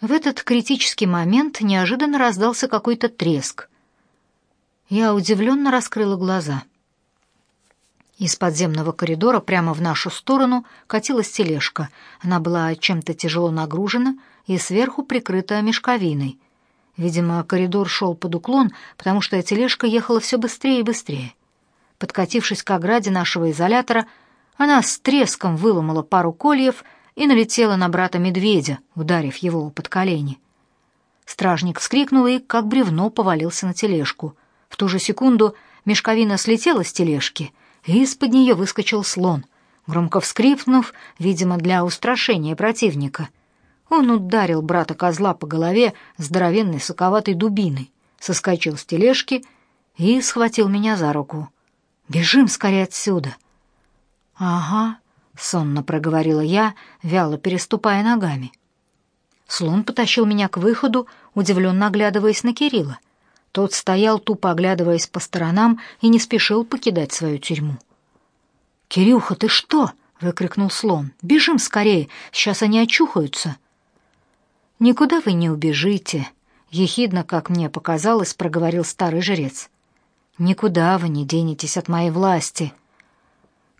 В этот критический момент неожиданно раздался какой-то треск. Я удивленно раскрыла глаза. Из подземного коридора прямо в нашу сторону катилась тележка. Она была чем-то тяжело нагружена и сверху прикрыта мешковиной. Видимо, коридор шел под уклон, потому что тележка ехала все быстрее и быстрее. Подкатившись к ограде нашего изолятора, она с треском выломала пару кольев и налетела на брата медведя, ударив его под колени. Стражник вскрикнул и, как бревно, повалился на тележку. В ту же секунду мешковина слетела с тележки, и из-под нее выскочил слон, громко вскрикнув, видимо, для устрашения противника. Он ударил брата козла по голове здоровенной соковатой дубиной, соскочил с тележки и схватил меня за руку. «Бежим скорее отсюда!» «Ага», — сонно проговорила я, вяло переступая ногами. Слон потащил меня к выходу, удивленно оглядываясь на Кирилла. Тот стоял, тупо оглядываясь по сторонам, и не спешил покидать свою тюрьму. «Кирюха, ты что?» — выкрикнул слон. «Бежим скорее, сейчас они очухаются». «Никуда вы не убежите», — ехидно, как мне показалось, проговорил старый жрец. «Никуда вы не денетесь от моей власти».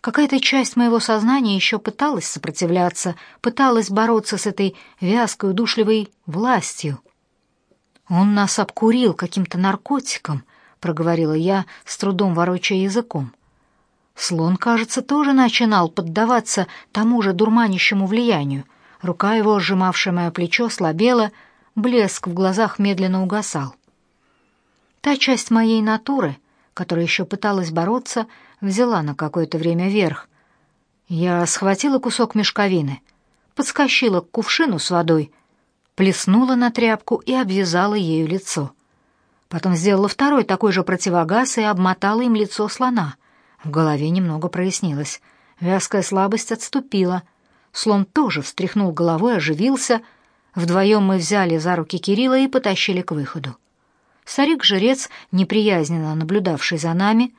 Какая-то часть моего сознания еще пыталась сопротивляться, пыталась бороться с этой вязкой, удушливой властью. «Он нас обкурил каким-то наркотиком», — проговорила я, с трудом ворочая языком. Слон, кажется, тоже начинал поддаваться тому же дурманящему влиянию. Рука его, сжимавшая мое плечо, слабела, блеск в глазах медленно угасал. Та часть моей натуры, которая еще пыталась бороться, взяла на какое-то время верх. Я схватила кусок мешковины, подскочила к кувшину с водой, плеснула на тряпку и обвязала ею лицо. Потом сделала второй такой же противогаз и обмотала им лицо слона. В голове немного прояснилось. Вязкая слабость отступила. Слон тоже встряхнул головой, оживился. Вдвоем мы взяли за руки Кирилла и потащили к выходу. Старик-жрец, неприязненно наблюдавший за нами,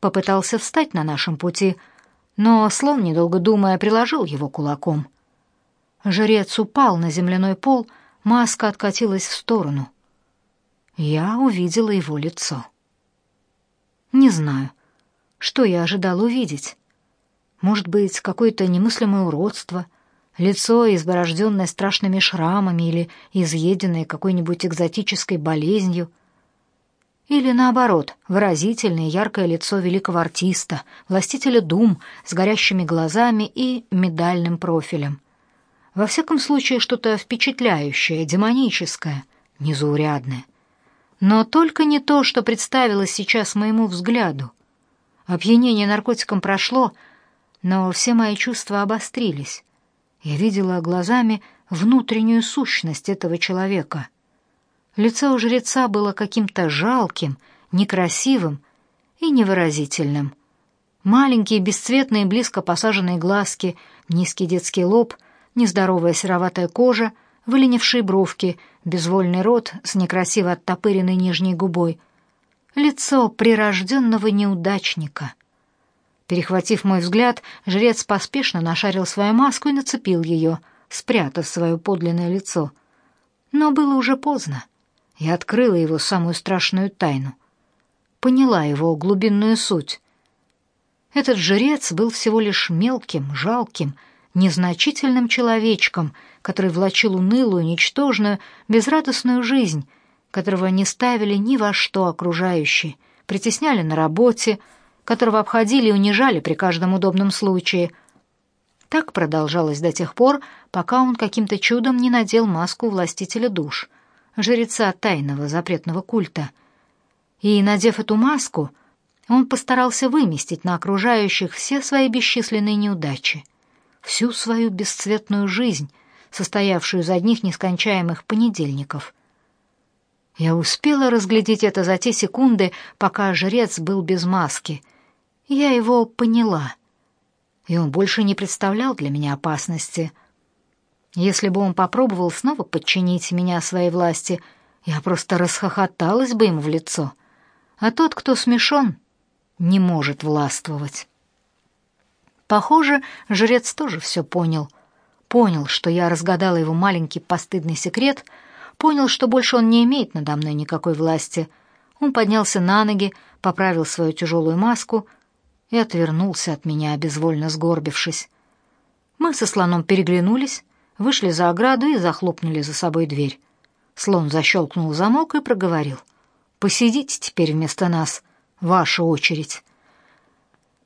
попытался встать на нашем пути, но слон, недолго думая, приложил его кулаком. Жрец упал на земляной пол, маска откатилась в сторону. Я увидела его лицо. Не знаю, что я ожидала увидеть. Может быть, какое-то немыслимое уродство, лицо, изборожденное страшными шрамами или изъеденное какой-нибудь экзотической болезнью — или наоборот, выразительное яркое лицо великого артиста, властителя дум с горящими глазами и медальным профилем. Во всяком случае, что-то впечатляющее, демоническое, незаурядное. Но только не то, что представилось сейчас моему взгляду. Опьянение наркотиком прошло, но все мои чувства обострились. Я видела глазами внутреннюю сущность этого человека — Лицо у жреца было каким-то жалким, некрасивым и невыразительным. Маленькие, бесцветные, близко посаженные глазки, низкий детский лоб, нездоровая сероватая кожа, выленившие бровки, безвольный рот с некрасиво оттопыренной нижней губой. Лицо прирожденного неудачника. Перехватив мой взгляд, жрец поспешно нашарил свою маску и нацепил ее, спрятав свое подлинное лицо. Но было уже поздно. Я открыла его самую страшную тайну. Поняла его глубинную суть. Этот жрец был всего лишь мелким, жалким, незначительным человечком, который влачил унылую, ничтожную, безрадостную жизнь, которого не ставили ни во что окружающие, притесняли на работе, которого обходили и унижали при каждом удобном случае. Так продолжалось до тех пор, пока он каким-то чудом не надел маску властителя душ — жреца тайного запретного культа. И, надев эту маску, он постарался выместить на окружающих все свои бесчисленные неудачи, всю свою бесцветную жизнь, состоявшую из одних нескончаемых понедельников. Я успела разглядеть это за те секунды, пока жрец был без маски. Я его поняла, и он больше не представлял для меня опасности — если бы он попробовал снова подчинить меня своей власти, я просто расхохоталась бы ему в лицо. А тот, кто смешон, не может властвовать. Похоже, жрец тоже все понял, понял, что я разгадала его маленький постыдный секрет, понял, что больше он не имеет надо мной никакой власти. Он поднялся на ноги, поправил свою тяжелую маску и отвернулся от меня, безвольно сгорбившись. Мы со слоном переглянулись, вышли за ограду и захлопнули за собой дверь. Слон защелкнул замок и проговорил. «Посидите теперь вместо нас. Ваша очередь».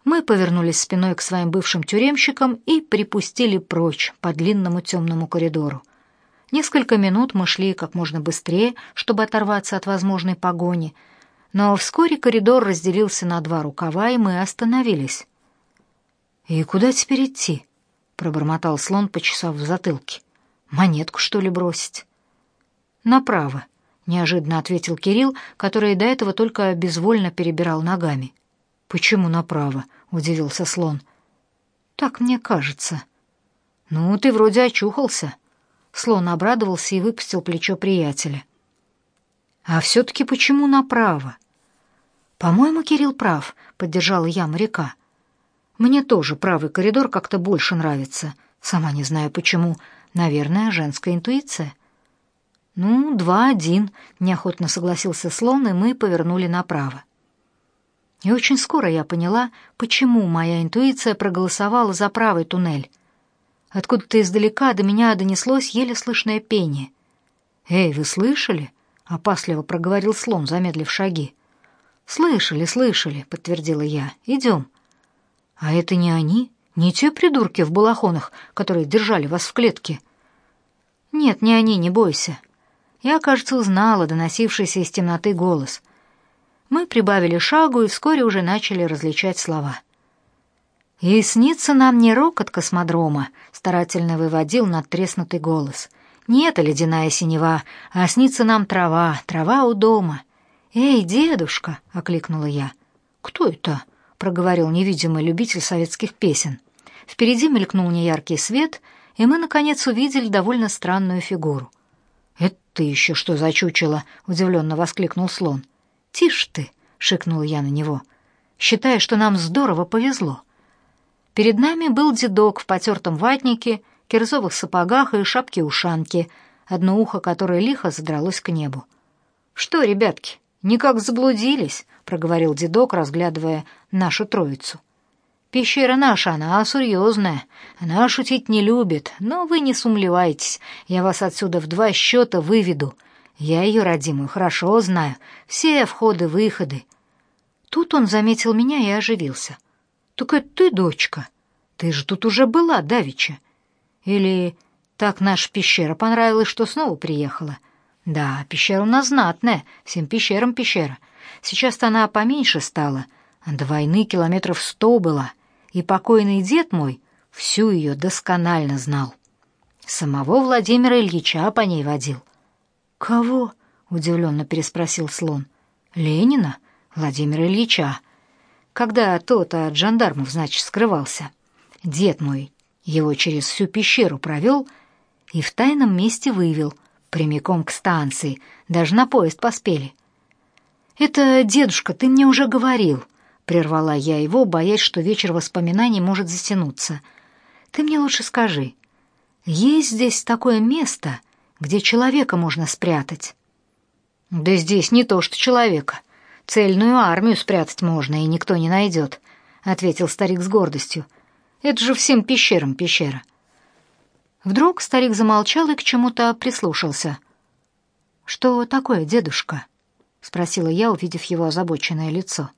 Мы повернулись спиной к своим бывшим тюремщикам и припустили прочь по длинному темному коридору. Несколько минут мы шли как можно быстрее, чтобы оторваться от возможной погони, но вскоре коридор разделился на два рукава, и мы остановились. «И куда теперь идти?» — пробормотал слон, почесав в затылке. «Монетку, что ли, бросить?» «Направо», — неожиданно ответил Кирилл, который до этого только безвольно перебирал ногами. «Почему направо?» — удивился слон. «Так мне кажется». «Ну, ты вроде очухался». Слон обрадовался и выпустил плечо приятеля. «А все-таки почему направо?» «По-моему, Кирилл прав», — поддержала я моряка. «Мне тоже правый коридор как-то больше нравится. Сама не знаю почему. Наверное, женская интуиция». «Ну, два-один», — неохотно согласился слон, и мы повернули направо. И очень скоро я поняла, почему моя интуиция проголосовала за правый туннель. Откуда-то издалека до меня донеслось еле слышное пение. «Эй, вы слышали?» — опасливо проговорил слон, замедлив шаги. «Слышали, слышали», — подтвердила я. «Идем». «А это не они? Не те придурки в балахонах, которые держали вас в клетке?» «Нет, не они, не бойся». Я, кажется, узнала доносившийся из темноты голос — мы прибавили шагу и вскоре уже начали различать слова. «И снится нам не рокот космодрома», — старательно выводил надтреснутый голос. «Не это ледяная синева, а снится нам трава, трава у дома». «Эй, дедушка!» — окликнула я. «Кто это?» — проговорил невидимый любитель советских песен. Впереди мелькнул неяркий свет, и мы, наконец, увидели довольно странную фигуру. «Это еще что за чучело?» — удивленно воскликнул слон. «Тише ты!» — шикнула я на него, считая, что нам здорово повезло. Перед нами был дедок в потертом ватнике, кирзовых сапогах и шапке-ушанке, одно ухо которое лихо задралось к небу. «Что, ребятки, никак заблудились?» — проговорил дедок, разглядывая нашу троицу. «Пещера наша, она серьезная, она шутить не любит, но вы не сумлевайтесь, я вас отсюда в два счета выведу». Я ее родимую хорошо знаю, все входы-выходы. Тут он заметил меня и оживился. «Так это ты, дочка? Ты же тут уже была, давеча. Или так наша пещера понравилась, что снова приехала?» «Да, пещера у нас знатная, всем пещерам пещера. Сейчас-то она поменьше стала, до войны километров сто была, и покойный дед мой всю ее досконально знал. Самого Владимира Ильича по ней водил. «Кого?» — удивленно переспросил слон. «Ленина? Владимира Ильича. Когда тот от жандармов, значит, скрывался. Дед мой его через всю пещеру провел и в тайном месте вывел, прямиком к станции, даже на поезд поспели». «Это, дедушка, ты мне уже говорил», — прервала я его, боясь, что вечер воспоминаний может затянуться. «Ты мне лучше скажи, есть здесь такое место...» где человека можно спрятать. Да здесь не то что человека. Цельную армию спрятать можно, и никто не найдет, — ответил старик с гордостью. Это же всем пещерам пещера. Вдруг старик замолчал и к чему-то прислушался. «Что такое, дедушка?» — спросила я, увидев его озабоченное лицо.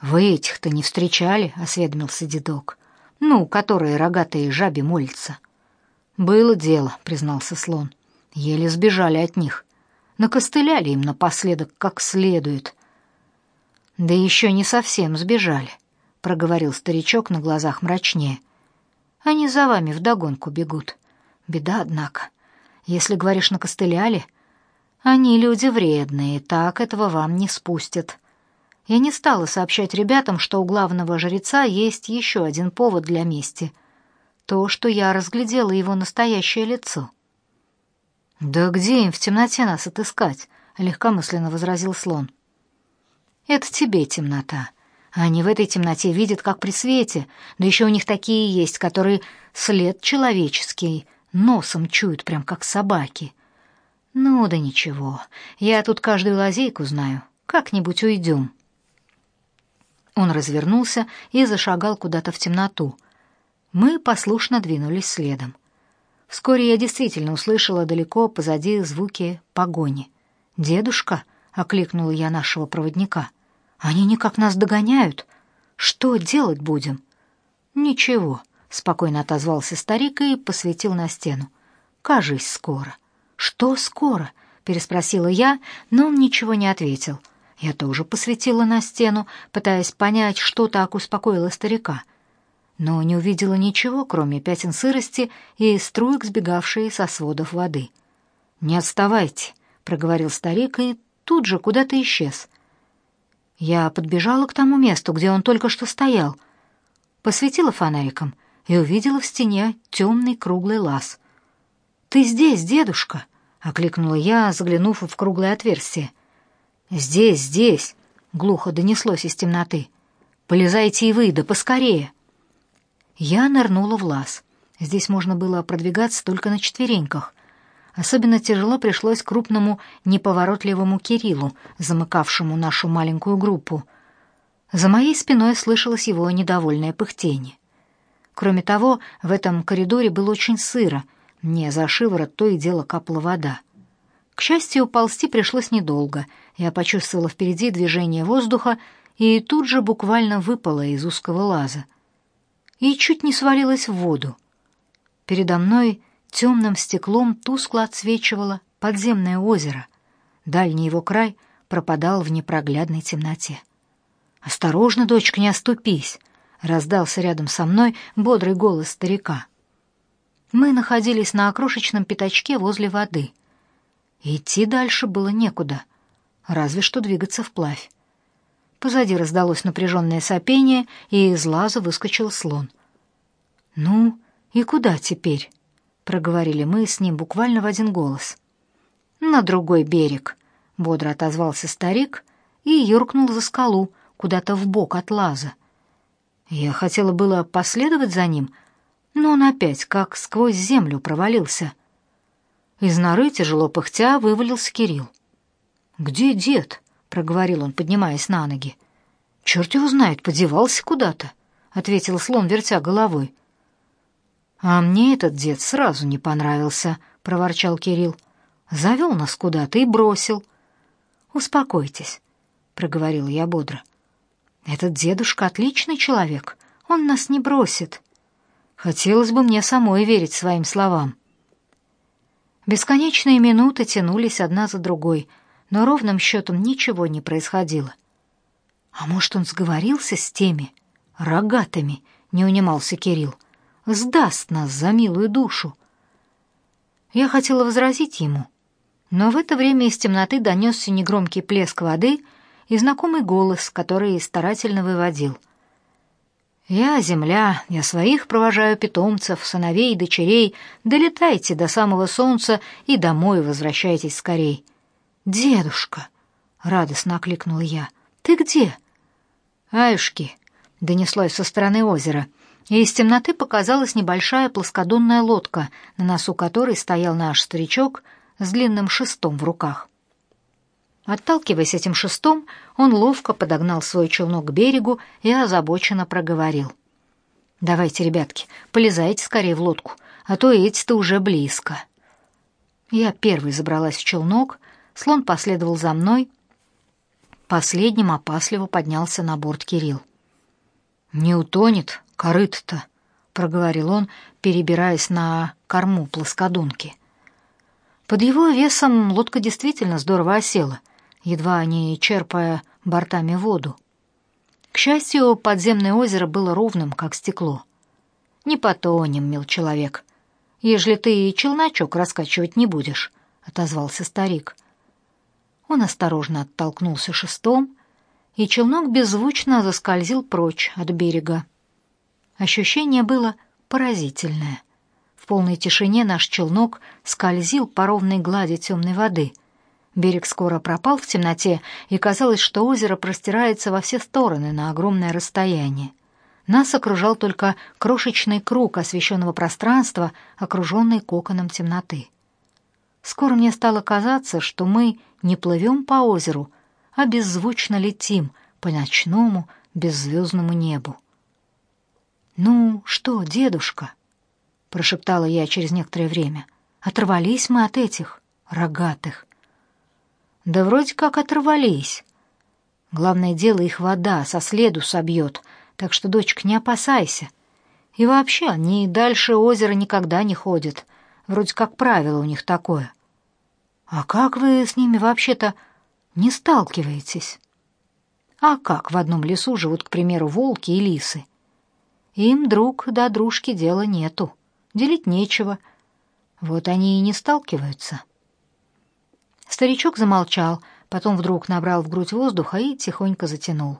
«Вы этих-то не встречали?» — осведомился дедок. «Ну, которые рогатые жаби молятся». «Было дело», — признался слон. «Еле сбежали от них. Накостыляли им напоследок как следует». «Да еще не совсем сбежали», — проговорил старичок на глазах мрачнее. «Они за вами вдогонку бегут. Беда, однако. Если, говоришь, накостыляли, они люди вредные, так этого вам не спустят». Я не стала сообщать ребятам, что у главного жреца есть еще один повод для мести — то, что я разглядела его настоящее лицо. «Да где им в темноте нас отыскать?» — легкомысленно возразил слон. «Это тебе темнота, Они в этой темноте видят, как при свете, да еще у них такие есть, которые след человеческий носом чуют, прям как собаки. Ну да ничего, я тут каждую лазейку знаю, как-нибудь уйдем. Он развернулся и зашагал куда-то в темноту. Мы послушно двинулись следом. Вскоре я действительно услышала далеко позади звуки погони. «Дедушка!» — окликнула я нашего проводника. «Они никак нас догоняют. Что делать будем?» «Ничего», — спокойно отозвался старик и посветил на стену. «Кажись, скоро». «Что скоро?» — переспросила я, но он ничего не ответил. Я тоже посветила на стену, пытаясь понять, что так успокоило старика. Но не увидела ничего, кроме пятен сырости и струек, сбегавшие со сводов воды. «Не отставайте», — проговорил старик и тут же куда-то исчез. Я подбежала к тому месту, где он только что стоял, посветила фонариком и увидела в стене темный круглый лаз. «Ты здесь, дедушка!» — окликнула я, заглянув в круглое отверстие. «Здесь, здесь!» — глухо донеслось из темноты. «Полезайте и вы, да поскорее!» Я нырнула в лаз. Здесь можно было продвигаться только на четвереньках. Особенно тяжело пришлось крупному неповоротливому Кириллу, замыкавшему нашу маленькую группу. За моей спиной слышалось его недовольное пыхтение. Кроме того, в этом коридоре было очень сыро, мне за шиворот то и дело капала вода. К счастью, ползти пришлось недолго. Я почувствовала впереди движение воздуха и тут же буквально выпала из узкого лаза. И чуть не свалилась в воду. Передо мной темным стеклом тускло отсвечивало подземное озеро. Дальний его край пропадал в непроглядной темноте. «Осторожно, дочка, не оступись!» — раздался рядом со мной бодрый голос старика. Мы находились на окрошечном пятачке возле воды — Идти дальше было некуда, разве что двигаться вплавь. Позади раздалось напряженное сопение, и из лаза выскочил слон. «Ну, и куда теперь?» — проговорили мы с ним буквально в один голос. «На другой берег», — бодро отозвался старик и юркнул за скалу, куда-то в бок от лаза. Я хотела было последовать за ним, но он опять как сквозь землю провалился — из норы, тяжело пыхтя, вывалился Кирилл. «Где дед?» — проговорил он, поднимаясь на ноги. «Черт его знает, подевался куда-то», — ответил слон, вертя головой. «А мне этот дед сразу не понравился», — проворчал Кирилл. «Завел нас куда-то и бросил». «Успокойтесь», — проговорил я бодро. «Этот дедушка отличный человек, он нас не бросит». Хотелось бы мне самой верить своим словам. Бесконечные минуты тянулись одна за другой, но ровным счетом ничего не происходило. А может, он сговорился с теми рогатыми, не унимался Кирилл. Сдаст нас за милую душу. Я хотела возразить ему, но в это время из темноты донесся негромкий плеск воды и знакомый голос, который старательно выводил. Я земля, я своих провожаю питомцев, сыновей и дочерей. Долетайте до самого солнца и домой возвращайтесь скорей. Дедушка, радостно окликнула я. Ты где? Аюшки, донеслось со стороны озера, и из темноты показалась небольшая плоскодонная лодка, на носу которой стоял наш старичок с длинным шестом в руках. Отталкиваясь этим шестом, он ловко подогнал свой челнок к берегу и озабоченно проговорил. «Давайте, ребятки, полезайте скорее в лодку, а то эти-то уже близко». Я первой забралась в челнок, слон последовал за мной. Последним опасливо поднялся на борт Кирилл. «Не утонет корыто-то», — проговорил он, перебираясь на корму плоскодонки. Под его весом лодка действительно здорово осела — едва не черпая бортами воду. К счастью, подземное озеро было ровным, как стекло. «Не потонем, мил человек, ежели ты и челночок раскачивать не будешь», — отозвался старик. Он осторожно оттолкнулся шестом, и челнок беззвучно заскользил прочь от берега. Ощущение было поразительное. В полной тишине наш челнок скользил по ровной глади темной воды — Берег скоро пропал в темноте, и казалось, что озеро простирается во все стороны на огромное расстояние. Нас окружал только крошечный круг освещенного пространства, окруженный коконом темноты. Скоро мне стало казаться, что мы не плывем по озеру, а беззвучно летим по ночному беззвездному небу. «Ну что, дедушка?» — прошептала я через некоторое время. «Оторвались мы от этих рогатых». Да вроде как оторвались. Главное дело, их вода со следу собьет, так что, дочка, не опасайся. И вообще, они дальше озера никогда не ходят. Вроде как правило у них такое. А как вы с ними вообще-то не сталкиваетесь? А как в одном лесу живут, к примеру, волки и лисы? Им друг да дружки дела нету, делить нечего. Вот они и не сталкиваются. Старичок замолчал, потом вдруг набрал в грудь воздуха и тихонько затянул.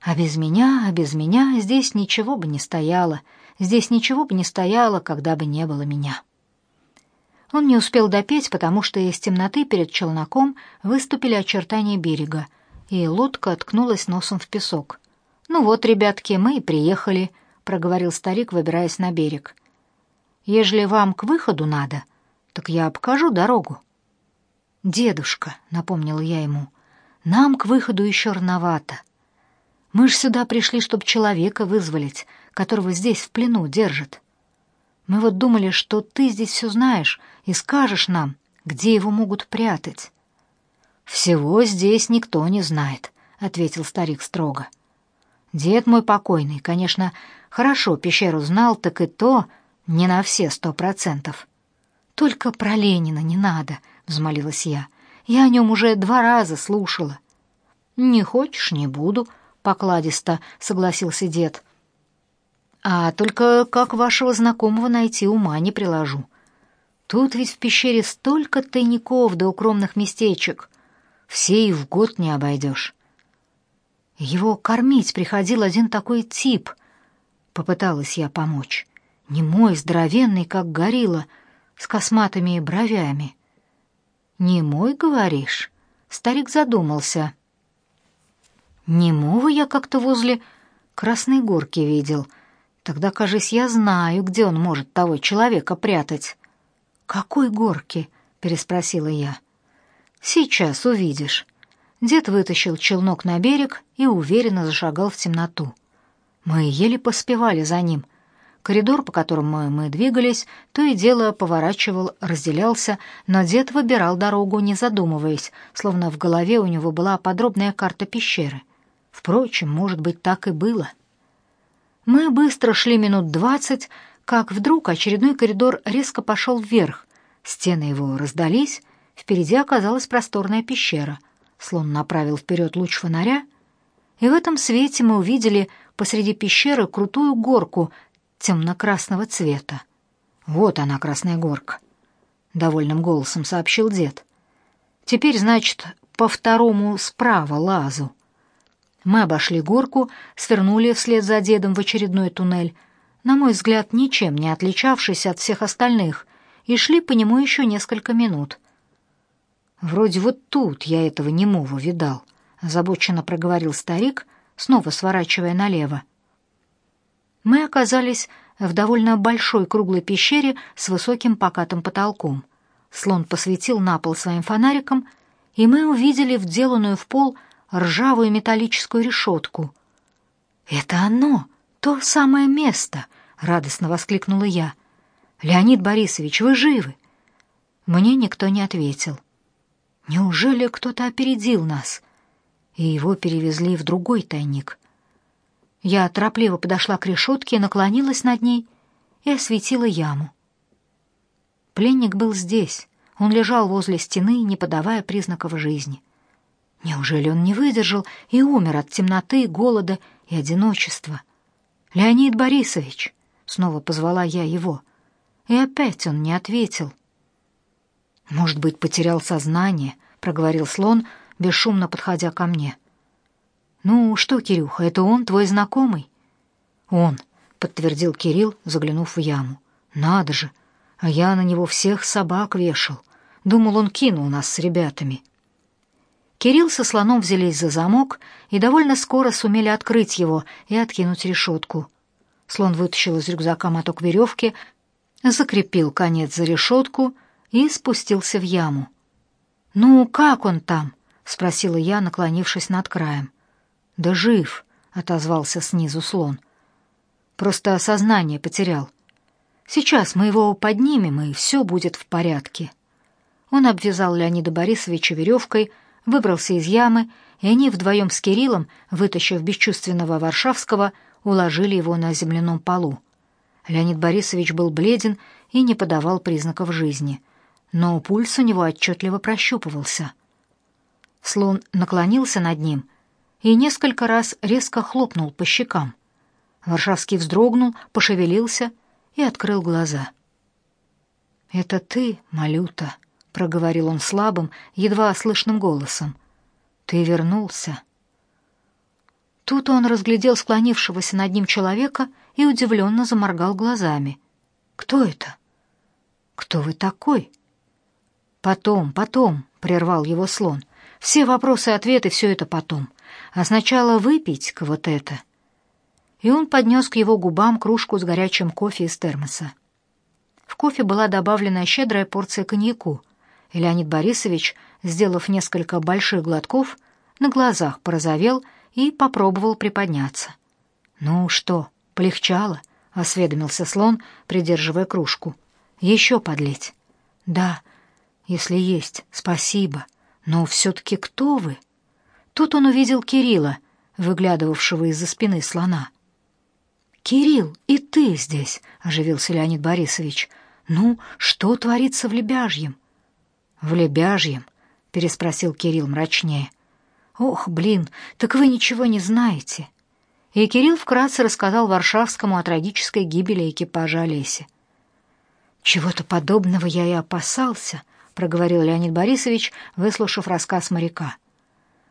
А без меня, а без меня здесь ничего бы не стояло, здесь ничего бы не стояло, когда бы не было меня. Он не успел допеть, потому что из темноты перед челноком выступили очертания берега, и лодка ткнулась носом в песок. «Ну вот, ребятки, мы и приехали», — проговорил старик, выбираясь на берег. «Ежели вам к выходу надо, так я покажу дорогу». «Дедушка», — напомнила я ему, — «нам к выходу еще рановато. Мы ж сюда пришли, чтобы человека вызволить, которого здесь в плену держат. Мы вот думали, что ты здесь все знаешь и скажешь нам, где его могут прятать». «Всего здесь никто не знает», — ответил старик строго. «Дед мой покойный, конечно, хорошо пещеру знал, так и то не на все сто процентов. Только про Ленина не надо», взмолилась я. Я о нем уже два раза слушала. Не хочешь, не буду, покладисто согласился дед. А только как вашего знакомого найти ума не приложу. Тут ведь в пещере столько тайников да укромных местечек. Все и в год не обойдешь. Его кормить приходил один такой тип. Попыталась я помочь. Не мой, здоровенный, как горилла, с косматыми бровями. «Не мой, говоришь?» Старик задумался. «Немого я как-то возле Красной Горки видел. Тогда, кажись, я знаю, где он может того человека прятать». «Какой горки?» — переспросила я. «Сейчас увидишь». Дед вытащил челнок на берег и уверенно зашагал в темноту. Мы еле поспевали за ним — Коридор, по которому мы двигались, то и дело поворачивал, разделялся, но дед выбирал дорогу, не задумываясь, словно в голове у него была подробная карта пещеры. Впрочем, может быть, так и было. Мы быстро шли минут двадцать, как вдруг очередной коридор резко пошел вверх. Стены его раздались, впереди оказалась просторная пещера. Слон направил вперед луч фонаря, и в этом свете мы увидели посреди пещеры крутую горку темно-красного цвета. Вот она, Красная Горка, довольным голосом сообщил дед. Теперь, значит, по второму справа лазу. Мы обошли горку, свернули вслед за дедом в очередной туннель, на мой взгляд, ничем не отличавшийся от всех остальных, и шли по нему еще несколько минут. Вроде вот тут я этого немого видал, озабоченно проговорил старик, снова сворачивая налево мы оказались в довольно большой круглой пещере с высоким покатым потолком. Слон посветил на пол своим фонариком, и мы увидели вделанную в пол ржавую металлическую решетку. «Это оно, то самое место!» — радостно воскликнула я. «Леонид Борисович, вы живы?» Мне никто не ответил. Неужели кто-то опередил нас? И его перевезли в другой тайник. Я торопливо подошла к решетке, наклонилась над ней и осветила яму. Пленник был здесь. Он лежал возле стены, не подавая признаков жизни. Неужели он не выдержал и умер от темноты, голода и одиночества? Леонид Борисович, снова позвала я его, и опять он не ответил. Может быть, потерял сознание, проговорил слон, бесшумно подходя ко мне. «Ну что, Кирюха, это он, твой знакомый?» «Он», — подтвердил Кирилл, заглянув в яму. «Надо же! А я на него всех собак вешал. Думал, он кинул нас с ребятами. Кирилл со слоном взялись за замок и довольно скоро сумели открыть его и откинуть решетку. Слон вытащил из рюкзака моток веревки, закрепил конец за решетку и спустился в яму. «Ну, как он там?» — спросила я, наклонившись над краем. «Да жив», — отозвался снизу слон. «Просто сознание потерял. Сейчас мы его поднимем, и все будет в порядке». Он обвязал Леонида Борисовича веревкой, выбрался из ямы, и они вдвоем с Кириллом, вытащив бесчувственного Варшавского, уложили его на земляном полу. Леонид Борисович был бледен и не подавал признаков жизни, но пульс у него отчетливо прощупывался. Слон наклонился над ним и несколько раз резко хлопнул по щекам. Варшавский вздрогнул, пошевелился и открыл глаза. «Это ты, Малюта?» — проговорил он слабым, едва слышным голосом. «Ты вернулся». Тут он разглядел склонившегося над ним человека и удивленно заморгал глазами. «Кто это?» «Кто вы такой?» «Потом, потом», — прервал его слон. «Все вопросы и ответы — все это потом. А сначала выпить-ка вот это». И он поднес к его губам кружку с горячим кофе из термоса. В кофе была добавлена щедрая порция коньяку, и Леонид Борисович, сделав несколько больших глотков, на глазах порозовел и попробовал приподняться. «Ну что, полегчало?» — осведомился слон, придерживая кружку. «Еще подлить?» «Да, если есть, спасибо. Но все-таки кто вы?» Тут он увидел Кирилла, выглядывавшего из-за спины слона. «Кирилл, и ты здесь!» — оживился Леонид Борисович. «Ну, что творится в Лебяжьем?» «В Лебяжьем?» — переспросил Кирилл мрачнее. «Ох, блин, так вы ничего не знаете». И Кирилл вкратце рассказал Варшавскому о трагической гибели экипажа Олеси. «Чего-то подобного я и опасался», — проговорил Леонид Борисович, выслушав рассказ моряка.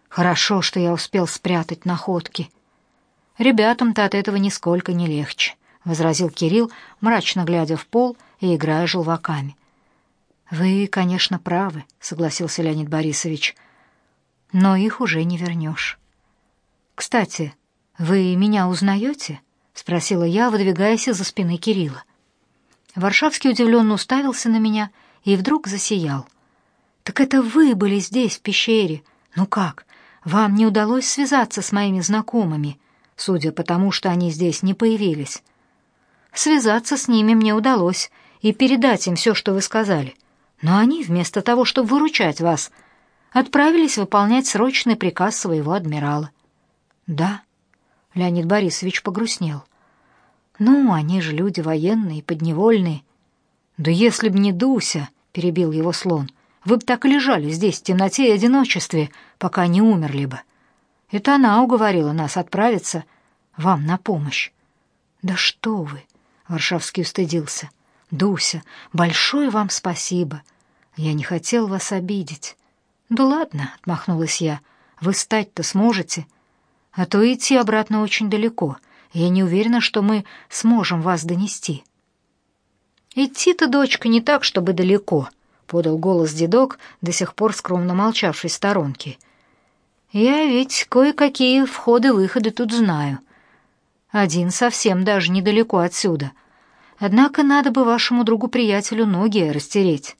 «Хорошо, что я успел спрятать находки». «Ребятам-то от этого нисколько не легче», — возразил Кирилл, мрачно глядя в пол и играя желваками. «Вы, конечно, правы», — согласился Леонид Борисович, — «но их уже не вернешь». «Кстати, вы меня узнаете?» — спросила я, выдвигаясь из-за спины Кирилла. Варшавский удивленно уставился на меня и вдруг засиял. «Так это вы были здесь, в пещере. Ну как, вам не удалось связаться с моими знакомыми, судя по тому, что они здесь не появились?» «Связаться с ними мне удалось и передать им все, что вы сказали». Но они, вместо того, чтобы выручать вас, отправились выполнять срочный приказ своего адмирала. Да, Леонид Борисович погрустнел. Ну, они же люди военные, подневольные. Да если б не Дуся, перебил его слон, вы бы так и лежали здесь в темноте и одиночестве, пока не умерли бы. Это она уговорила нас отправиться вам на помощь. Да что вы, Варшавский устыдился. Дуся, большое вам спасибо. Я не хотел вас обидеть. Да ладно, отмахнулась я. Вы встать-то сможете? А то идти обратно очень далеко. Я не уверена, что мы сможем вас донести. Идти-то, дочка, не так, чтобы далеко, подал голос дедок, до сих пор скромно молчавший в сторонке. Я ведь кое-какие входы-выходы тут знаю. Один совсем даже недалеко отсюда — Однако надо бы вашему другу-приятелю ноги растереть.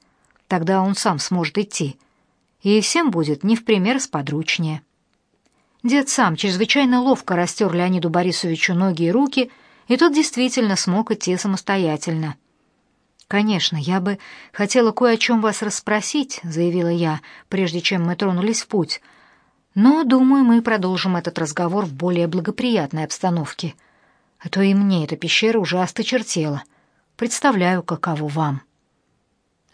Тогда он сам сможет идти. И всем будет не в пример сподручнее. Дед сам чрезвычайно ловко растер Леониду Борисовичу ноги и руки, и тот действительно смог идти самостоятельно. «Конечно, я бы хотела кое о чем вас расспросить», — заявила я, прежде чем мы тронулись в путь. «Но, думаю, мы продолжим этот разговор в более благоприятной обстановке» а то и мне эта пещера уже осточертела. Представляю, каково вам».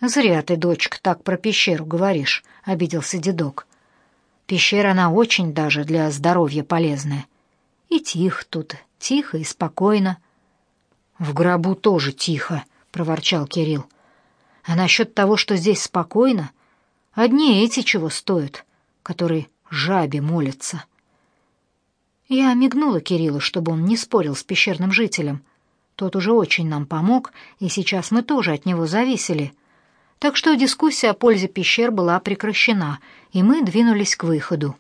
«Зря ты, дочка, так про пещеру говоришь», — обиделся дедок. «Пещера, она очень даже для здоровья полезная. И тихо тут, тихо и спокойно». «В гробу тоже тихо», — проворчал Кирилл. «А насчет того, что здесь спокойно, одни эти чего стоят, которые жабе молятся». Я мигнула Кириллу, чтобы он не спорил с пещерным жителем. Тот уже очень нам помог, и сейчас мы тоже от него зависели. Так что дискуссия о пользе пещер была прекращена, и мы двинулись к выходу.